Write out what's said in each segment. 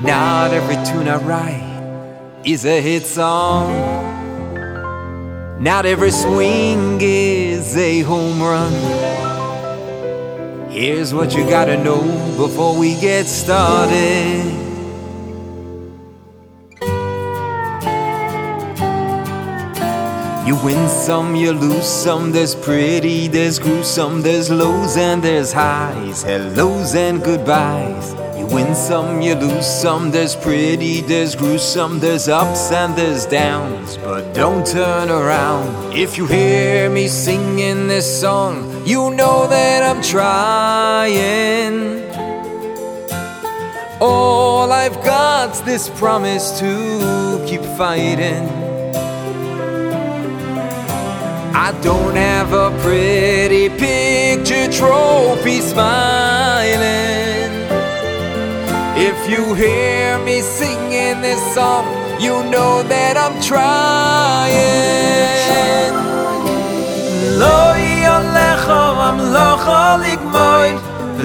Not every tune I write is a hit song. Not every swing is a home run. Here's what you gotta know before we get started. You win some, you lose some. There's pretty, there's gruesome, there's lows and there's highs, hellos and goodbyes. Win some, you lose some. There's pretty, there's gruesome, there's ups and there's downs. But don't turn around. If you hear me singing this song, you know that I'm trying. All I've got's this promise to keep fighting. I don't have a pretty picture trophy smiling. If you hear me singing this song, you know that I'm trying. Lo yolecho amlocho ligmoy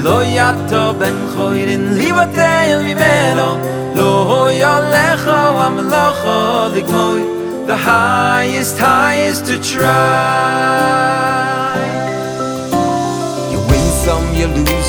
Lo yato ben choirin libatel mimeno Lo yolecho amlocho ligmoy the highest, highest to try.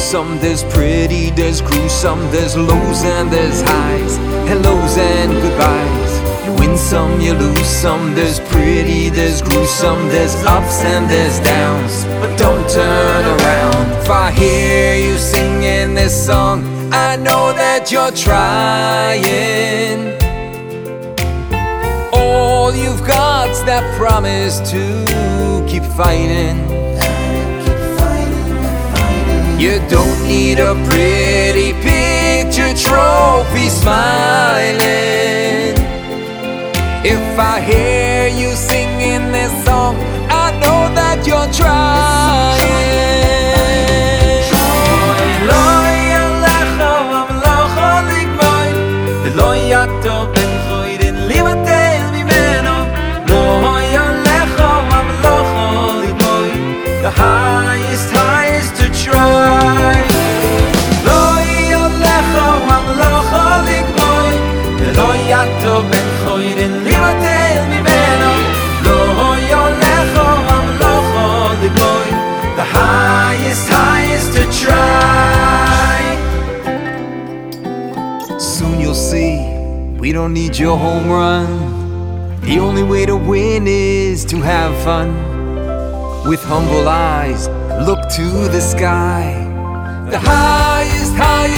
Some. There's pretty, there's gruesome, there's lows and there's highs, hellos and goodbyes. You win some, you lose some. There's pretty, there's gruesome, there's ups and there's downs. But don't turn around. If I hear you singing this song, I know that you're trying all you've got's that promise to keep fighting. You don't need a pretty picture We don't need your home run. The only way to win is to have fun. With humble eyes, look to the sky. The highest, highest to try.